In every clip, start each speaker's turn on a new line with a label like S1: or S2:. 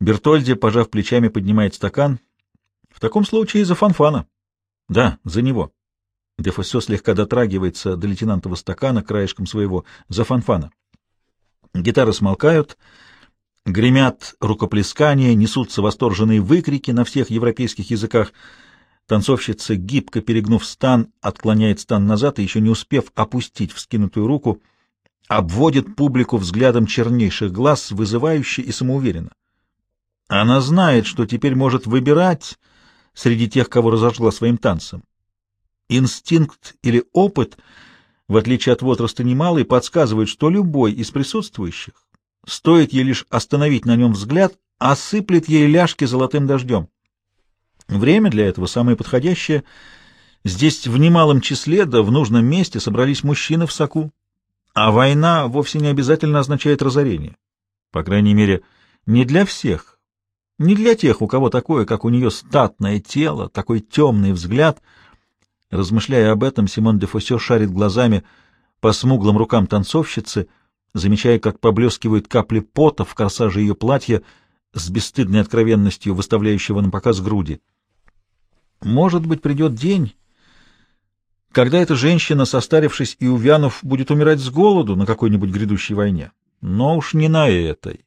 S1: Бертольди, пожав плечами, поднимает стакан. В таком случае за фанфана. Да, за него. Дефосе слегка дотрагивается до лейтенантова стакана краешком своего. За фанфана. Гитары смолкают, гремят рукоплескания, несутся восторженные выкрики на всех европейских языках. Танцовщица, гибко перегнув стан, отклоняет стан назад и, еще не успев опустить вскинутую руку, обводит публику взглядом чернейших глаз, вызывающе и самоуверенно. Она знает, что теперь может выбирать среди тех, кого разожгла своим танцем. Инстинкт или опыт, в отличие от возраста немалый, подсказывает, что любой из присутствующих, стоит ей лишь остановить на нем взгляд, осыплет ей ляжки золотым дождем. Время для этого самое подходящее. Здесь в немалом числе, да в нужном месте собрались мужчины в соку. А война вовсе не обязательно означает разорение. По крайней мере, не для всех. Не для тех, у кого такое, как у нее, статное тело, такой темный взгляд. Размышляя об этом, Симон де Фосе шарит глазами по смуглым рукам танцовщицы, замечая, как поблескивают капли пота в корсаже ее платья с бесстыдной откровенностью, выставляющего на показ груди. Может быть, придет день, когда эта женщина, состарившись и увянув, будет умирать с голоду на какой-нибудь грядущей войне. Но уж не на этой.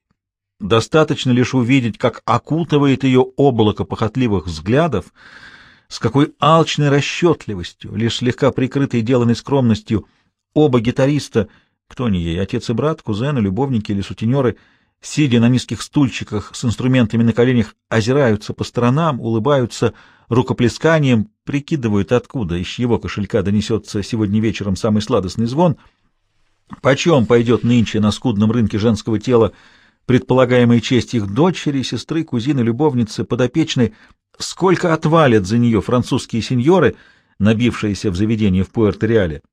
S1: Достаточно лишь увидеть, как окутывает ее облако похотливых взглядов, с какой алчной расчетливостью, лишь слегка прикрытой деланной скромностью, оба гитариста, кто они ей, отец и брат, кузены, любовники или сутенеры, сидя на низких стульчиках с инструментами на коленях, озираются по сторонам, улыбаются рукоплесканием, прикидывают, откуда из его кошелька донесется сегодня вечером самый сладостный звон, почем пойдет нынче на скудном рынке женского тела предполагаемая честь их дочери, сестры, кузины, любовницы, подопечной, сколько отвалят за нее французские сеньоры, набившиеся в заведение в Пуэрто-Реале.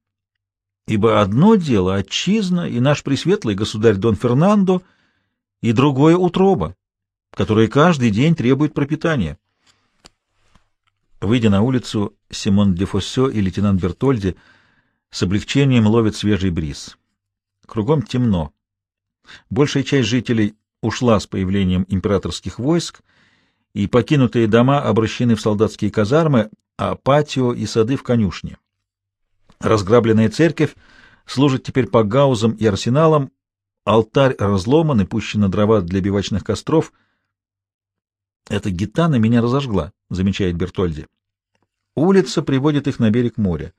S1: Ибо одно дело — отчизна и наш пресветлый государь Дон Фернандо, и другое — утроба, которая каждый день требует пропитания. Выйдя на улицу, Симон де Фоссё и лейтенант Бертольди с облегчением ловят свежий бриз. Кругом темно. Большая часть жителей ушла с появлением императорских войск, и покинутые дома обращены в солдатские казармы, а патио и сады в конюшне. Разграбленная церковь служит теперь по гаузам и арсеналам, алтарь разломан и пущена дрова для бивачных костров. «Эта гитана меня разожгла», — замечает Бертольди. Улица приводит их на берег моря.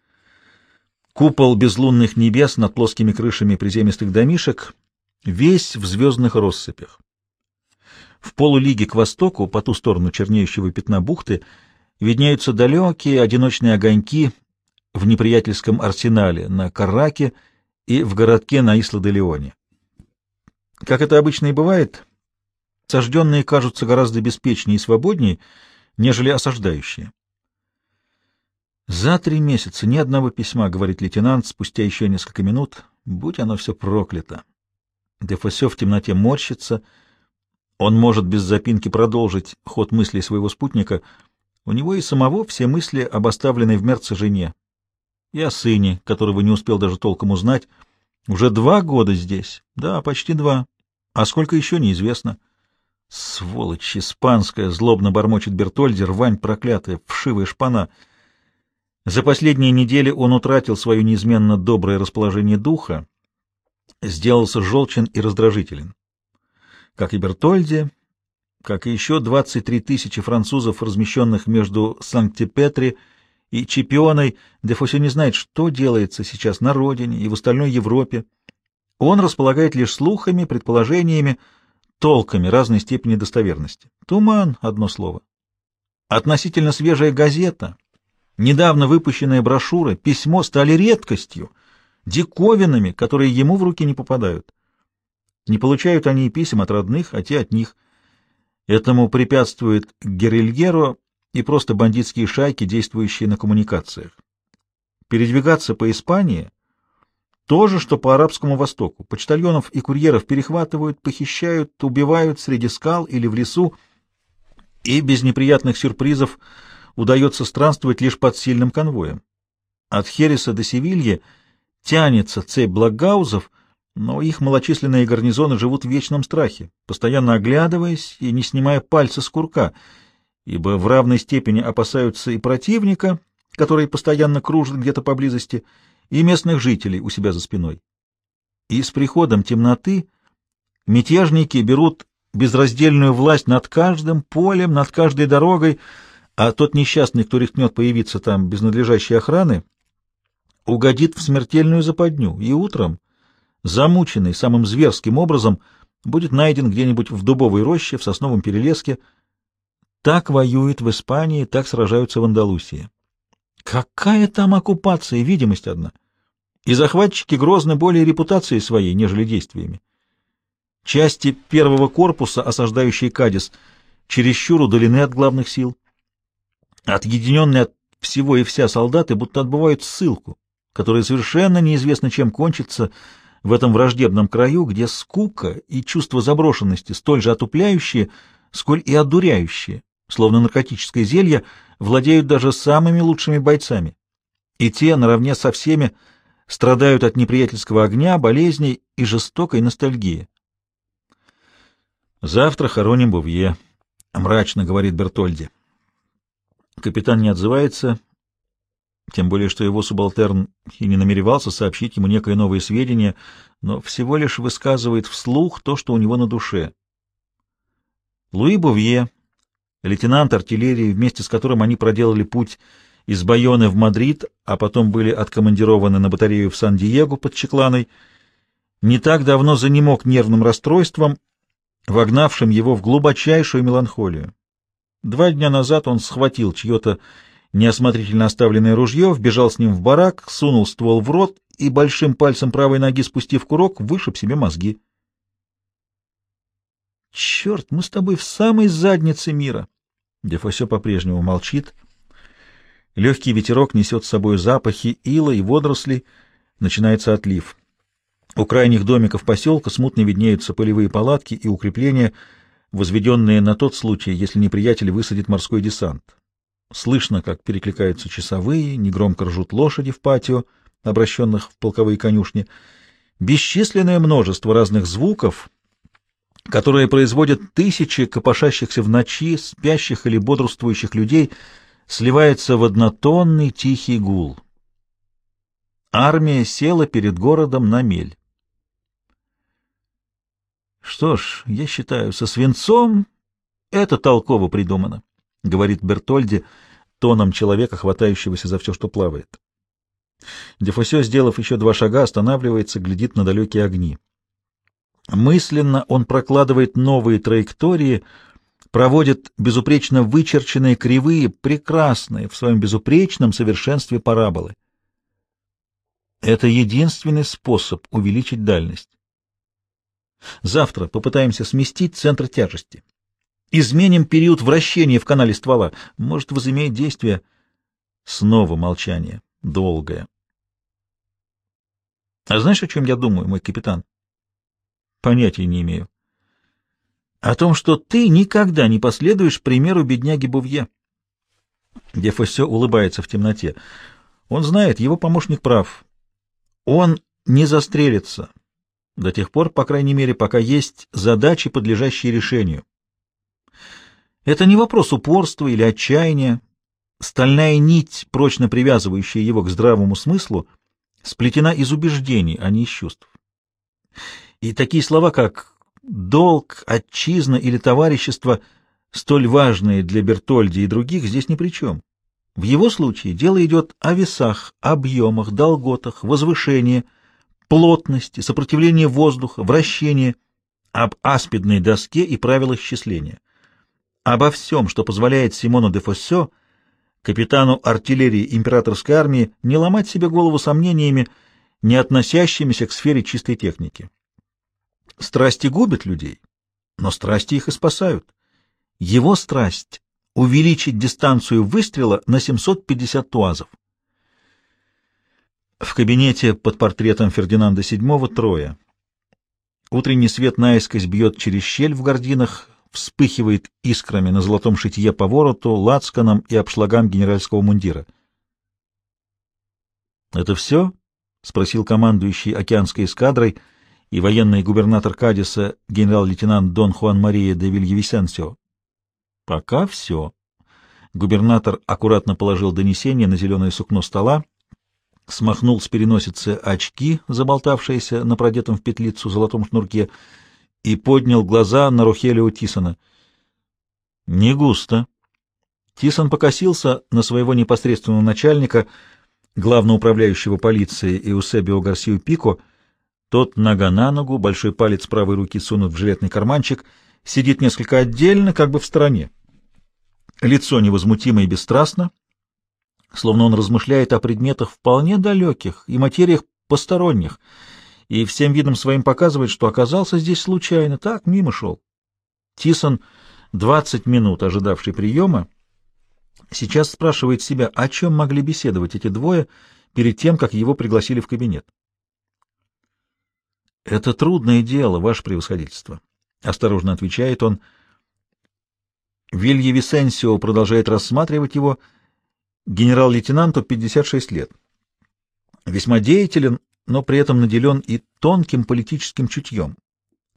S1: Купол безлунных небес над плоскими крышами приземистых домишек — весь в звездных россыпях. В полулиге к востоку, по ту сторону чернеющего пятна бухты, виднеются далекие одиночные огоньки в неприятельском арсенале на Караке и в городке на Исла-де-Леоне. Как это обычно и бывает, сожженные кажутся гораздо беспечнее и свободнее, нежели осаждающие. «За три месяца ни одного письма», — говорит лейтенант спустя еще несколько минут, — «будь оно все проклято». Дефосе в темноте морщится. Он может без запинки продолжить ход мыслей своего спутника. У него и самого все мысли об оставленной в Мерце жене. И о сыне, которого не успел даже толком узнать. Уже два года здесь. Да, почти два. А сколько еще, неизвестно. Сволочь испанская, злобно бормочет Бертольди, рвань проклятая, вшивая шпана. За последние недели он утратил свое неизменно доброе расположение духа, сделался желчен и раздражителен. Как и Бертольди, как и еще 23 тысячи французов, размещенных между Санкт-Петри и Чемпионой, Дефосе не знает, что делается сейчас на родине и в остальной Европе. Он располагает лишь слухами, предположениями, толками разной степени достоверности. Туман — одно слово. Относительно свежая газета, недавно выпущенная брошюра, письмо стали редкостью — диковинами, которые ему в руки не попадают. Не получают они и писем от родных, а те от них. Этому препятствует Герильеро и просто бандитские шайки, действующие на коммуникациях. Передвигаться по Испании — то же, что по Арабскому Востоку. Почтальонов и курьеров перехватывают, похищают, убивают среди скал или в лесу, и без неприятных сюрпризов удается странствовать лишь под сильным конвоем. От Хереса до Севильи — тянется цепь благаузов, но их малочисленные гарнизоны живут в вечном страхе, постоянно оглядываясь и не снимая пальца с курка, ибо в равной степени опасаются и противника, который постоянно кружит где-то поблизости, и местных жителей у себя за спиной. И с приходом темноты мятежники берут безраздельную власть над каждым полем, над каждой дорогой, а тот несчастный, кто рискнет появиться там без надлежащей охраны, угодит в смертельную западню, и утром, замученный самым зверским образом, будет найден где-нибудь в дубовой роще, в сосновом перелеске. Так воюют в Испании, так сражаются в Андалусии. Какая там оккупация видимость одна! И захватчики грозны более репутацией своей, нежели действиями. Части первого корпуса, осаждающие Кадис, чересчур удалены от главных сил. Отъединенные от всего и вся солдаты будто отбывают ссылку, которая совершенно неизвестно чем кончится в этом враждебном краю, где скука и чувство заброшенности столь же отупляющие, сколь и одуряющие, словно наркотическое зелье, владеют даже самыми лучшими бойцами. И те, наравне со всеми, страдают от неприятельского огня, болезней и жестокой ностальгии. «Завтра хороним Бувье», — мрачно говорит Бертольди. Капитан не отзывается, тем более что его субалтерн и не намеревался сообщить ему некое новое сведение, но всего лишь высказывает вслух то, что у него на душе. Луи Бувье, лейтенант артиллерии, вместе с которым они проделали путь из Байоны в Мадрид, а потом были откомандированы на батарею в Сан-Диего под Чекланой, не так давно занемог нервным расстройством, вогнавшим его в глубочайшую меланхолию. Два дня назад он схватил чье-то неосмотрительно оставленное ружье, вбежал с ним в барак, сунул ствол в рот и большим пальцем правой ноги, спустив курок, вышиб себе мозги. «Черт, мы с тобой в самой заднице мира!» Дефосе по-прежнему молчит. Легкий ветерок несет с собой запахи ила и водорослей. Начинается отлив. У крайних домиков поселка смутно виднеются полевые палатки и укрепления, возведенные на тот случай, если неприятель высадит морской десант. Слышно, как перекликаются часовые, негромко ржут лошади в патио, обращенных в полковые конюшни. Бесчисленное множество разных звуков, которые производят тысячи копошащихся в ночи, спящих или бодрствующих людей, сливается в однотонный тихий гул. Армия села перед городом на мель. Что ж, я считаю, со свинцом это толково придумано, — говорит Бертольди тоном человека, хватающегося за все, что плавает. Дефосе, сделав еще два шага, останавливается, глядит на далекие огни. Мысленно он прокладывает новые траектории, проводит безупречно вычерченные кривые, прекрасные в своем безупречном совершенстве параболы. Это единственный способ увеличить дальность. Завтра попытаемся сместить центр тяжести. Изменим период вращения в канале ствола. Может, возымеет действие. Снова молчание. Долгое. А знаешь, о чем я думаю, мой капитан? Понятия не имею. О том, что ты никогда не последуешь примеру бедняги Бувье. Дефосе улыбается в темноте. Он знает, его помощник прав. Он не застрелится, до тех пор, по крайней мере, пока есть задачи, подлежащие решению. Это не вопрос упорства или отчаяния. Стальная нить, прочно привязывающая его к здравому смыслу, сплетена из убеждений, а не из чувств. И такие слова, как «долг», «отчизна» или «товарищество», столь важные для Бертольди и других, здесь ни при чем. В его случае дело идет о весах, объемах, долготах, возвышении – плотности, сопротивлении воздуха, вращении, об аспидной доске и правилах счисления. Обо всем, что позволяет Симону де Фоссё, капитану артиллерии императорской армии, не ломать себе голову сомнениями, не относящимися к сфере чистой техники. Страсти губят людей, но страсти их и спасают. Его страсть — увеличить дистанцию выстрела на 750 туазов. В кабинете под портретом Фердинанда VII трое. Утренний свет наискось бьет через щель в гординах, вспыхивает искрами на золотом шитье по вороту, лацканам и обшлагам генеральского мундира. — Это все? — спросил командующий океанской эскадрой, и военный губернатор Кадиса генерал-лейтенант Дон Хуан Мария де Вильявисенсио. Пока все. Губернатор аккуратно положил донесение на зеленое сукно стола, смахнул с переносицы очки, заболтавшиеся на продетом в петлицу золотом шнурке, и поднял глаза на Рухелио Тисона. Не густо. Тисон покосился на своего непосредственного начальника, главноуправляющего полиции Эусебио Гарсию Пико. Тот нога на ногу, большой палец правой руки сунут в жилетный карманчик, сидит несколько отдельно, как бы в стороне. Лицо невозмутимо и бесстрастно, словно он размышляет о предметах вполне далеких и материях посторонних, и всем видом своим показывает, что оказался здесь случайно, так, мимо шел. Тисон, двадцать минут ожидавший приема, сейчас спрашивает себя, о чем могли беседовать эти двое перед тем, как его пригласили в кабинет. «Это трудное дело, ваше превосходительство», — осторожно отвечает он. Вилья Висенсио продолжает рассматривать его — Генерал-лейтенанту 56 лет. Весьма деятелен, но при этом наделен и тонким политическим чутьем,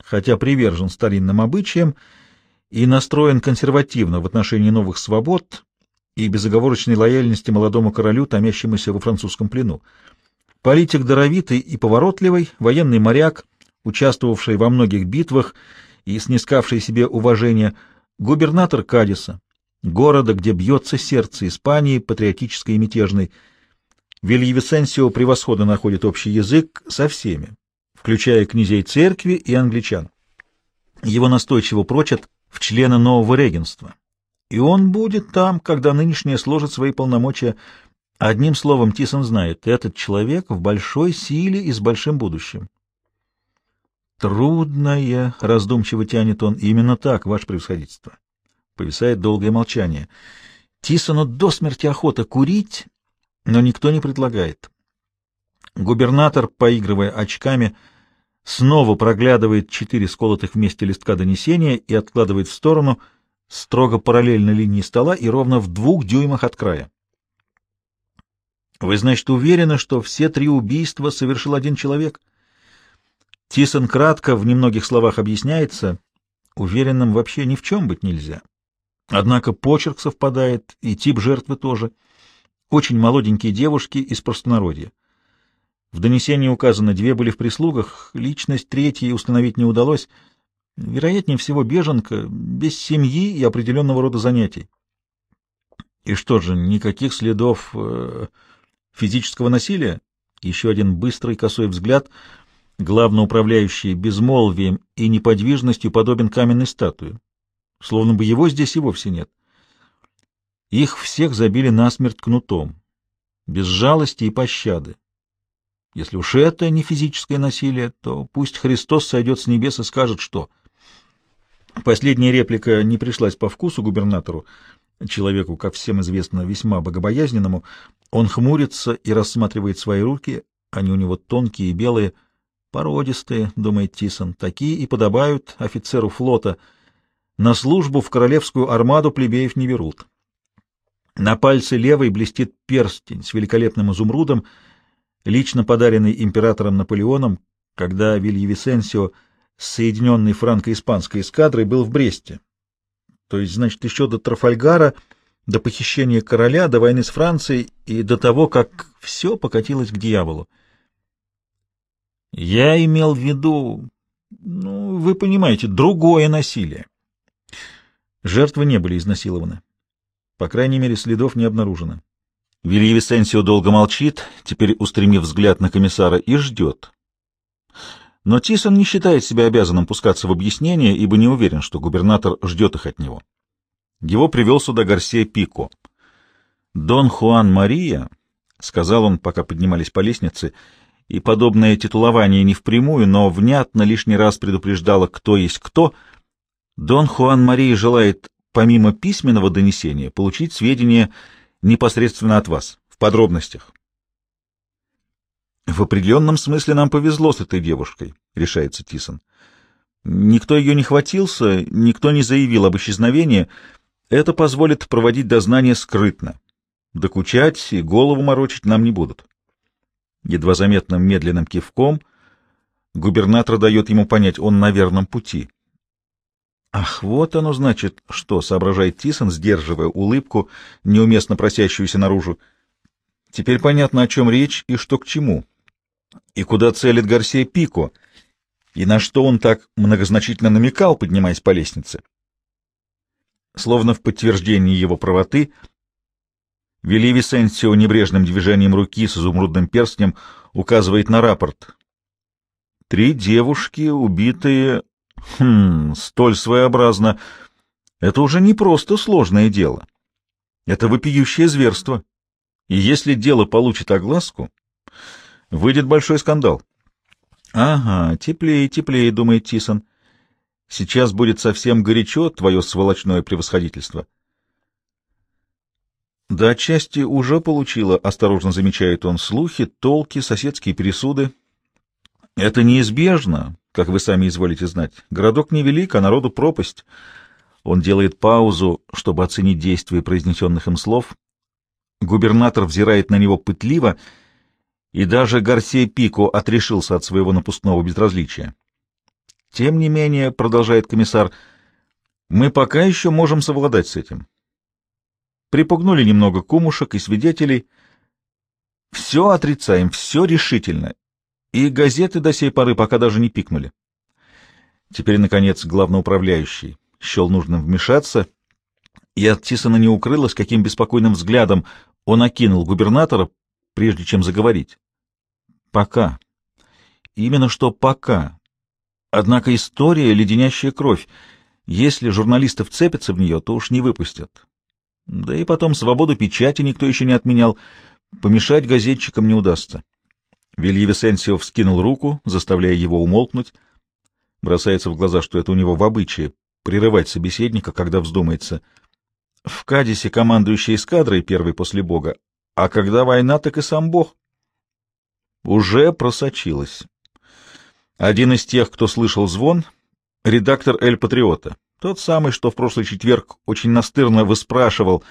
S1: хотя привержен старинным обычаям и настроен консервативно в отношении новых свобод и безоговорочной лояльности молодому королю, томящемуся во французском плену. Политик даровитый и поворотливый, военный моряк, участвовавший во многих битвах и снискавший себе уважение, губернатор Кадиса, города, где бьется сердце Испании, патриотической и мятежной. Вильявисенсио превосходно находит общий язык со всеми, включая князей церкви и англичан. Его настойчиво прочат в члены нового регенства. И он будет там, когда нынешнее сложит свои полномочия. Одним словом, Тисон знает, этот человек в большой силе и с большим будущим. «Трудное», — раздумчиво тянет он, — «именно так, ваше превосходительство». Повисает долгое молчание. Тисону до смерти охота курить, но никто не предлагает. Губернатор, поигрывая очками, снова проглядывает четыре сколотых вместе листка донесения и откладывает в сторону строго параллельно линии стола и ровно в двух дюймах от края. Вы, значит, уверены, что все три убийства совершил один человек? Тисон кратко в немногих словах объясняется. Уверенным вообще ни в чем быть нельзя. Однако почерк совпадает, и тип жертвы тоже. Очень молоденькие девушки из простонародья. В донесении указано, две были в прислугах, личность третьей установить не удалось. Вероятнее всего, беженка, без семьи и определенного рода занятий. И что же, никаких следов э, физического насилия? Еще один быстрый косой взгляд, главноуправляющий безмолвием и неподвижностью подобен каменной статуе словно бы его здесь и вовсе нет. Их всех забили насмерть кнутом, без жалости и пощады. Если уж это не физическое насилие, то пусть Христос сойдет с небес и скажет, что... Последняя реплика не пришлась по вкусу губернатору, человеку, как всем известно, весьма богобоязненному. Он хмурится и рассматривает свои руки, они у него тонкие и белые, породистые, думает Тисон, такие и подобают офицеру флота — на службу в королевскую армаду плебеев не берут. На пальце левой блестит перстень с великолепным изумрудом, лично подаренный императором Наполеоном, когда Вильявисенсио с соединенной франко-испанской эскадрой был в Бресте. То есть, значит, еще до Трафальгара, до похищения короля, до войны с Францией и до того, как все покатилось к дьяволу. Я имел в виду, ну, вы понимаете, другое насилие. Жертвы не были изнасилованы. По крайней мере, следов не обнаружено. Вилья Висенсио долго молчит, теперь устремив взгляд на комиссара, и ждет. Но Тисон не считает себя обязанным пускаться в объяснение, ибо не уверен, что губернатор ждет их от него. Его привел сюда Гарсия Пико. «Дон Хуан Мария», — сказал он, пока поднимались по лестнице, и подобное титулование не впрямую, но внятно лишний раз предупреждало, кто есть кто — Дон Хуан Мария желает, помимо письменного донесения, получить сведения непосредственно от вас, в подробностях. В определенном смысле нам повезло с этой девушкой, решается Тисон. Никто ее не хватился, никто не заявил об исчезновении. Это позволит проводить дознание скрытно. Докучать и голову морочить нам не будут. Едва заметным медленным кивком Губернатор дает ему понять, он на верном пути. Ах, вот оно значит, что, соображает Тисон, сдерживая улыбку, неуместно просящуюся наружу. Теперь понятно, о чем речь и что к чему. И куда целит Гарсия Пико, и на что он так многозначительно намекал, поднимаясь по лестнице. Словно в подтверждении его правоты, Вели Висенсио небрежным движением руки с изумрудным перстнем указывает на рапорт. Три девушки, убитые Хм, столь своеобразно. Это уже не просто сложное дело. Это вопиющее зверство. И если дело получит огласку, выйдет большой скандал. Ага, теплее, теплее, думает Тисон. Сейчас будет совсем горячо твое сволочное превосходительство. Да, отчасти уже получила, осторожно замечает он, слухи, толки, соседские пересуды. Это неизбежно, как вы сами изволите знать. Городок невелик, а народу пропасть. Он делает паузу, чтобы оценить действие произнесенных им слов. Губернатор взирает на него пытливо, и даже Гарсия Пико отрешился от своего напускного безразличия. Тем не менее, продолжает комиссар, мы пока еще можем совладать с этим. Припугнули немного кумушек и свидетелей. Все отрицаем, все решительно, и газеты до сей поры пока даже не пикнули. Теперь, наконец, главноуправляющий счел нужным вмешаться, и от Тисона не укрылось, каким беспокойным взглядом он окинул губернатора, прежде чем заговорить. Пока. Именно что пока. Однако история — леденящая кровь. Если журналисты вцепятся в нее, то уж не выпустят. Да и потом свободу печати никто еще не отменял. Помешать газетчикам не удастся. Вильи Висенсио вскинул руку, заставляя его умолкнуть. Бросается в глаза, что это у него в обычае — прерывать собеседника, когда вздумается. В Кадисе командующий эскадрой первый после Бога, а когда война, так и сам Бог. Уже просочилась. Один из тех, кто слышал звон, — редактор «Эль Патриота», тот самый, что в прошлый четверг очень настырно выспрашивал,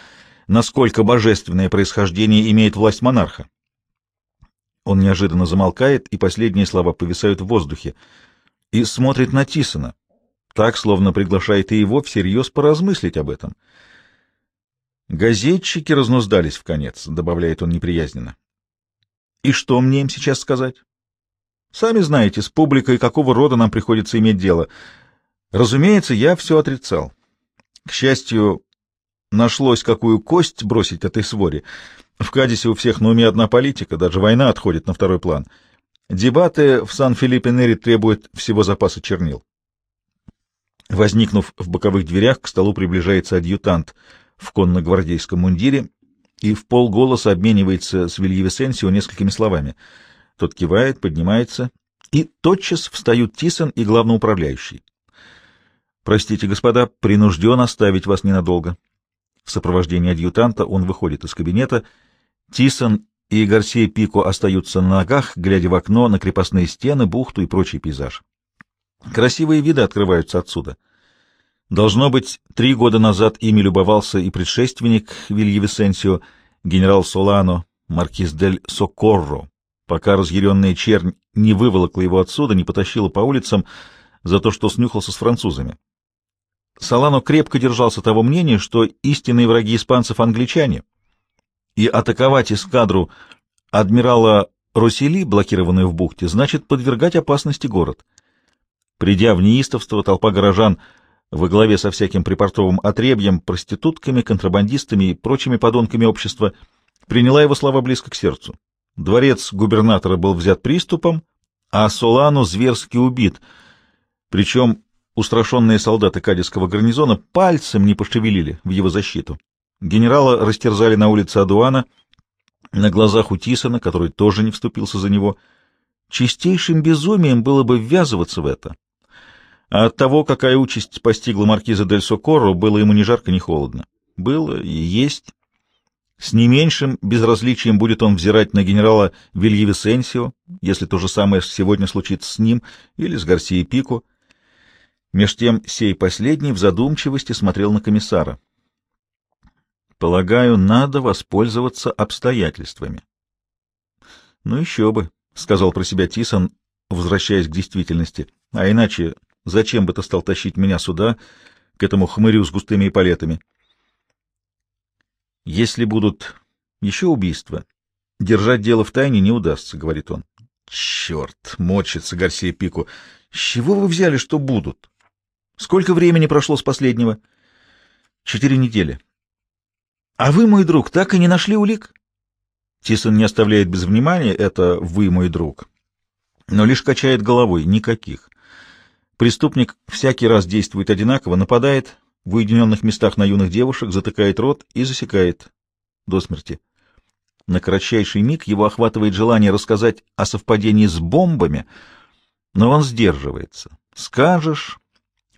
S1: насколько божественное происхождение имеет власть монарха. Он неожиданно замолкает, и последние слова повисают в воздухе, и смотрит на Тисона, так, словно приглашает и его всерьез поразмыслить об этом. «Газетчики разнуздались в конец», — добавляет он неприязненно. «И что мне им сейчас сказать?» «Сами знаете, с публикой какого рода нам приходится иметь дело. Разумеется, я все отрицал. К счастью, нашлось, какую кость бросить этой своре. В Кадисе у всех на уме одна политика, даже война отходит на второй план. Дебаты в Сан-Филиппе-Нере требуют всего запаса чернил. Возникнув в боковых дверях, к столу приближается адъютант в конно-гвардейском мундире и в полголоса обменивается с Вильевесенсио несколькими словами. Тот кивает, поднимается, и тотчас встают Тисон и главноуправляющий. «Простите, господа, принужден оставить вас ненадолго». В сопровождении адъютанта он выходит из кабинета — Тисон и Гарсия Пико остаются на ногах, глядя в окно на крепостные стены, бухту и прочий пейзаж. Красивые виды открываются отсюда. Должно быть, три года назад ими любовался и предшественник Вилья Висенсио, генерал Солано, маркиз дель Сокорро, пока разъяренная чернь не выволокла его отсюда, не потащила по улицам за то, что снюхался с французами. Солано крепко держался того мнения, что истинные враги испанцев — англичане — и атаковать эскадру адмирала Русели, блокированную в бухте, значит подвергать опасности город. Придя в неистовство, толпа горожан во главе со всяким припортовым отребьем, проститутками, контрабандистами и прочими подонками общества приняла его слова близко к сердцу. Дворец губернатора был взят приступом, а Солану зверски убит, причем устрашенные солдаты Кадисского гарнизона пальцем не пошевелили в его защиту. Генерала растерзали на улице Адуана, на глазах у Тисона, который тоже не вступился за него. Чистейшим безумием было бы ввязываться в это. А от того, какая участь постигла маркиза дель Сокорро, было ему ни жарко, ни холодно. Было и есть. С не меньшим безразличием будет он взирать на генерала Вильи Висенсио, если то же самое сегодня случится с ним или с Гарсией Пико. Меж тем сей последний в задумчивости смотрел на комиссара. Полагаю, надо воспользоваться обстоятельствами. — Ну еще бы, — сказал про себя Тисон. возвращаясь к действительности. А иначе зачем бы ты стал тащить меня сюда, к этому хмырю с густыми эполетами? Если будут еще убийства, держать дело в тайне не удастся, — говорит он. Черт, морщится Гарсия Пику. С чего вы взяли, что будут? Сколько времени прошло с последнего? Четыре недели. А вы, мой друг, так и не нашли улик? Тисон не оставляет без внимания это «вы, мой друг», но лишь качает головой. Никаких. Преступник всякий раз действует одинаково, нападает в уединенных местах на юных девушек, затыкает рот и засекает до смерти. На кратчайший миг его охватывает желание рассказать о совпадении с бомбами, но он сдерживается. Скажешь,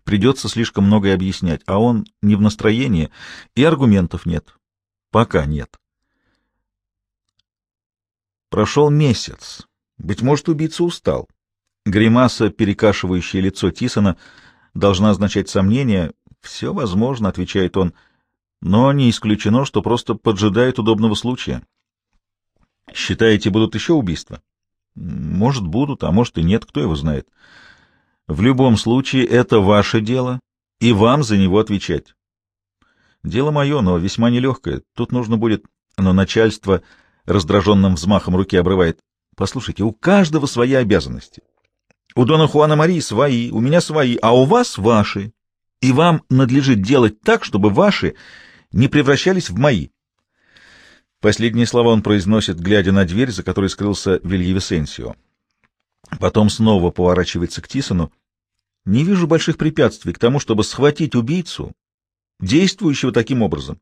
S1: придется слишком многое объяснять, а он не в настроении, и аргументов нет. Пока нет. Прошел месяц. Быть может, убийца устал. Гримаса, перекашивающая лицо Тисона, должна означать сомнение. «Все возможно», — отвечает он, — «но не исключено, что просто поджидает удобного случая». Считаете, будут еще убийства? Может, будут, а может и нет, кто его знает. В любом случае, это ваше дело, и вам за него отвечать. Дело мое, но весьма нелегкое. Тут нужно будет... Но начальство раздраженным взмахом руки обрывает. Послушайте, у каждого свои обязанности. У Дона Хуана Марии свои, у меня свои, а у вас ваши. И вам надлежит делать так, чтобы ваши не превращались в мои. Последние слова он произносит, глядя на дверь, за которой скрылся Вильявисенсио. Потом снова поворачивается к Тисону. «Не вижу больших препятствий к тому, чтобы схватить убийцу, действующего таким образом.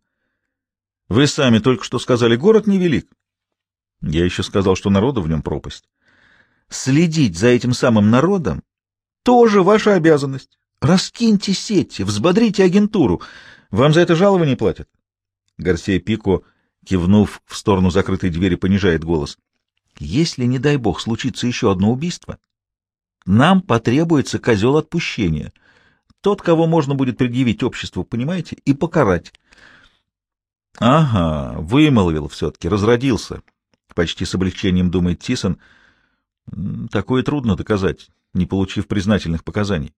S1: Вы сами только что сказали, город невелик. Я еще сказал, что народу в нем пропасть. Следить за этим самым народом тоже ваша обязанность. Раскиньте сети, взбодрите агентуру. Вам за это жалование платят?» Гарсия Пико кивнув в сторону закрытой двери, понижает голос. Если, не дай бог, случится еще одно убийство, нам потребуется козел отпущения. Тот, кого можно будет предъявить обществу, понимаете, и покарать. Ага, вымолвил все-таки, разродился. Почти с облегчением думает Тисон. Такое трудно доказать, не получив признательных показаний.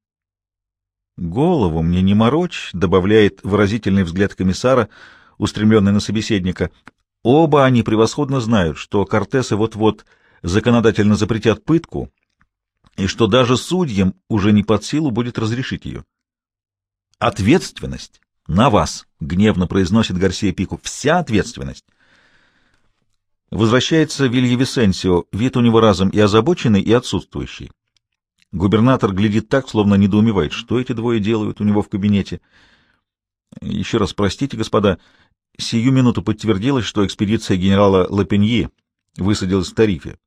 S1: Голову мне не морочь, добавляет выразительный взгляд комиссара — устремленный на собеседника. Оба они превосходно знают, что Кортесы вот-вот законодательно запретят пытку, и что даже судьям уже не под силу будет разрешить ее. «Ответственность на вас!» — гневно произносит Гарсия Пику. «Вся ответственность!» Возвращается Вильявисенсио, вид у него разом и озабоченный, и отсутствующий. Губернатор глядит так, словно недоумевает, что эти двое делают у него в кабинете. Еще раз простите, господа, Сию минуту подтвердилось, что экспедиция генерала Лапеньи высадилась в Тарифе.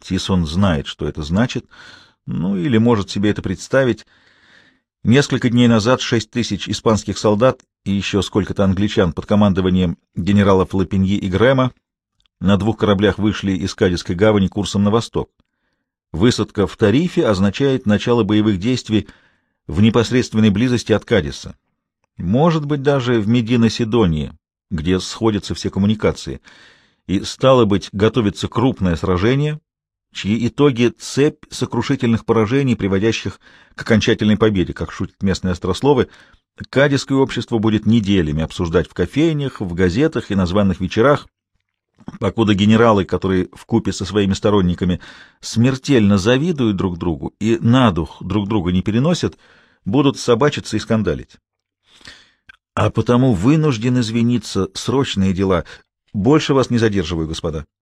S1: Тисон знает, что это значит, ну или может себе это представить. Несколько дней назад шесть тысяч испанских солдат и еще сколько-то англичан под командованием генералов Лапеньи и Грэма на двух кораблях вышли из Кадисской гавани курсом на восток. Высадка в Тарифе означает начало боевых действий в непосредственной близости от Кадиса. Может быть, даже в Медино-Сидонии, где сходятся все коммуникации. И, стало быть, готовится крупное сражение, чьи итоги — цепь сокрушительных поражений, приводящих к окончательной победе, как шутят местные острословы, Кадисское общество будет неделями обсуждать в кофейнях, в газетах и на званых вечерах, покуда генералы, которые в купе со своими сторонниками смертельно завидуют друг другу и на дух друг друга не переносят, будут собачиться и скандалить. А потому вынужден извиниться, срочные дела. Больше вас не задерживаю, господа.